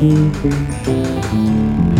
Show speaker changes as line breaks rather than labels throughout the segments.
mm you.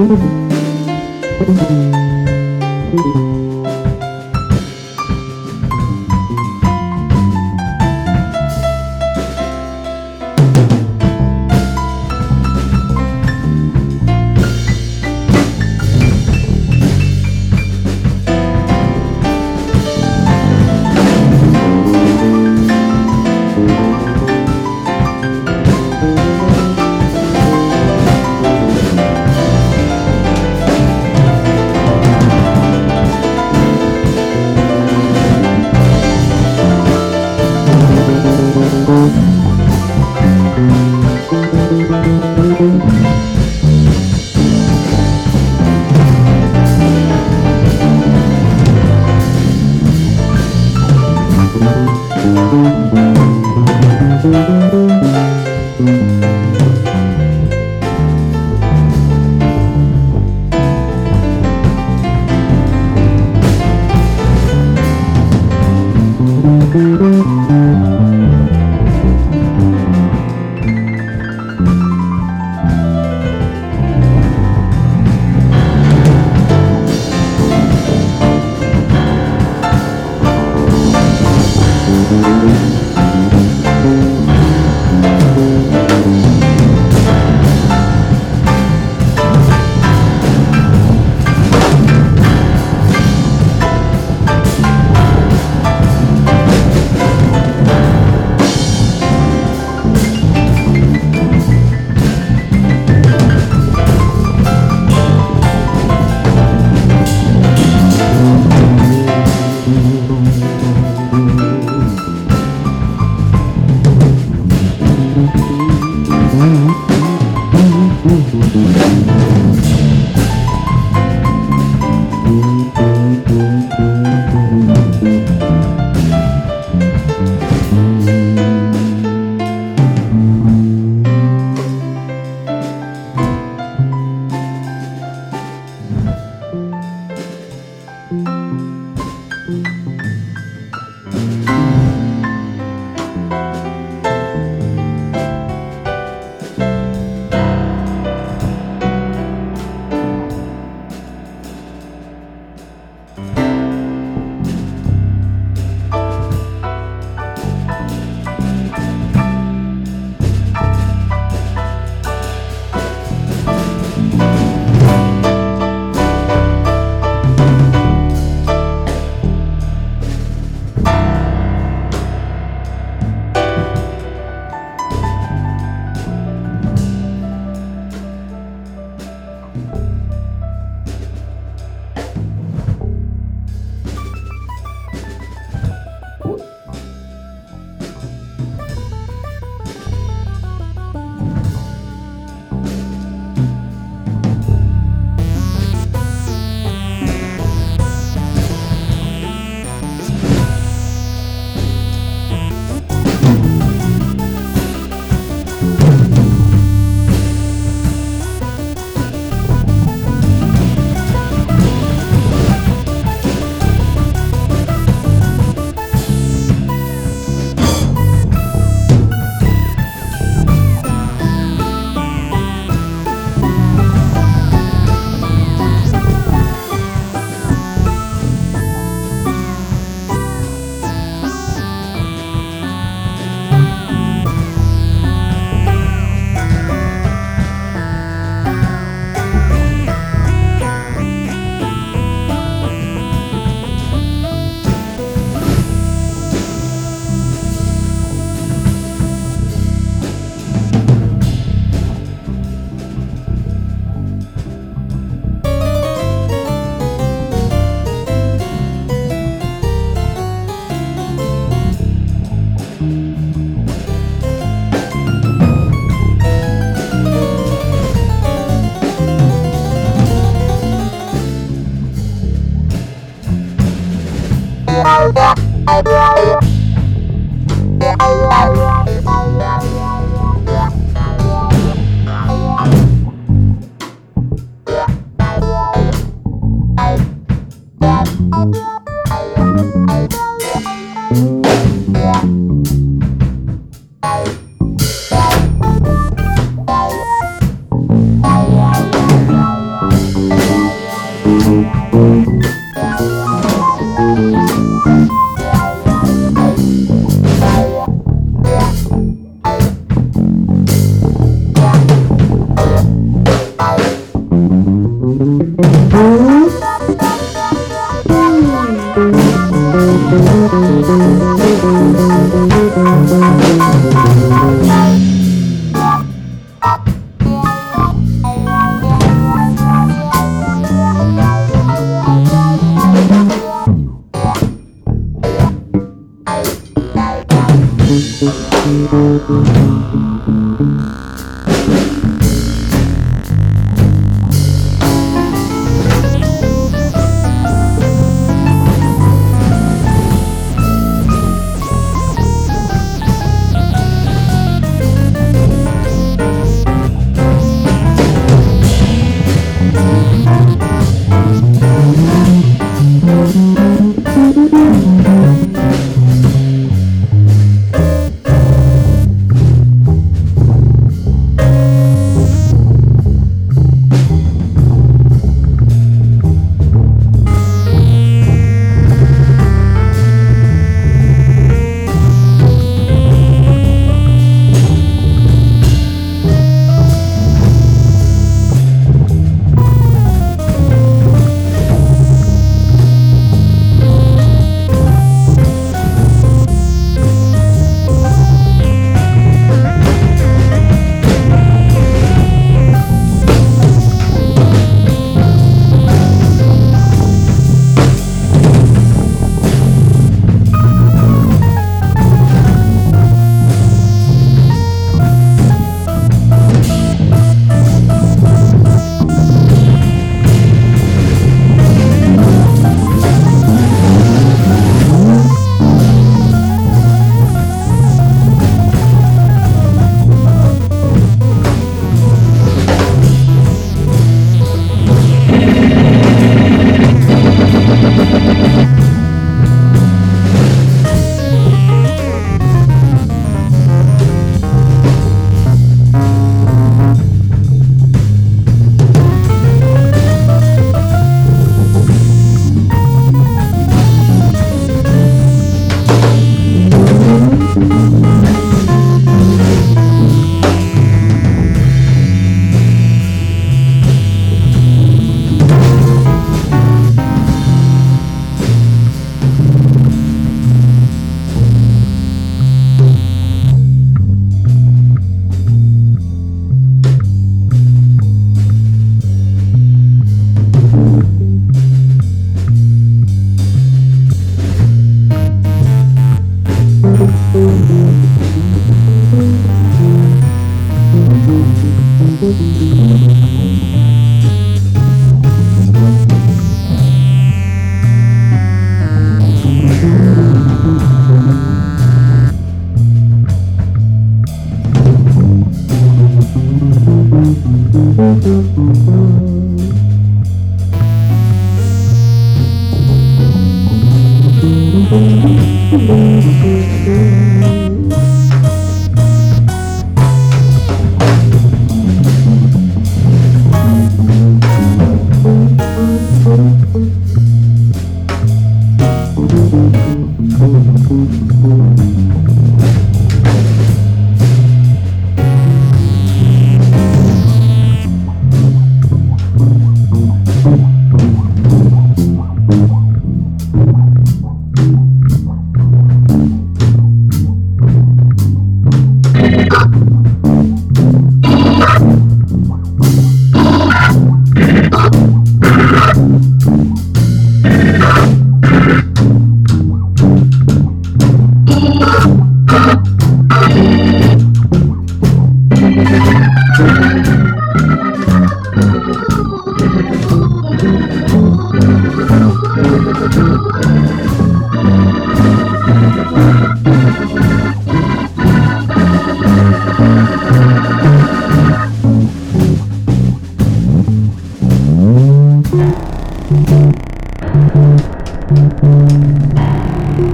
Thank you.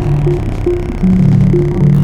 Thank you.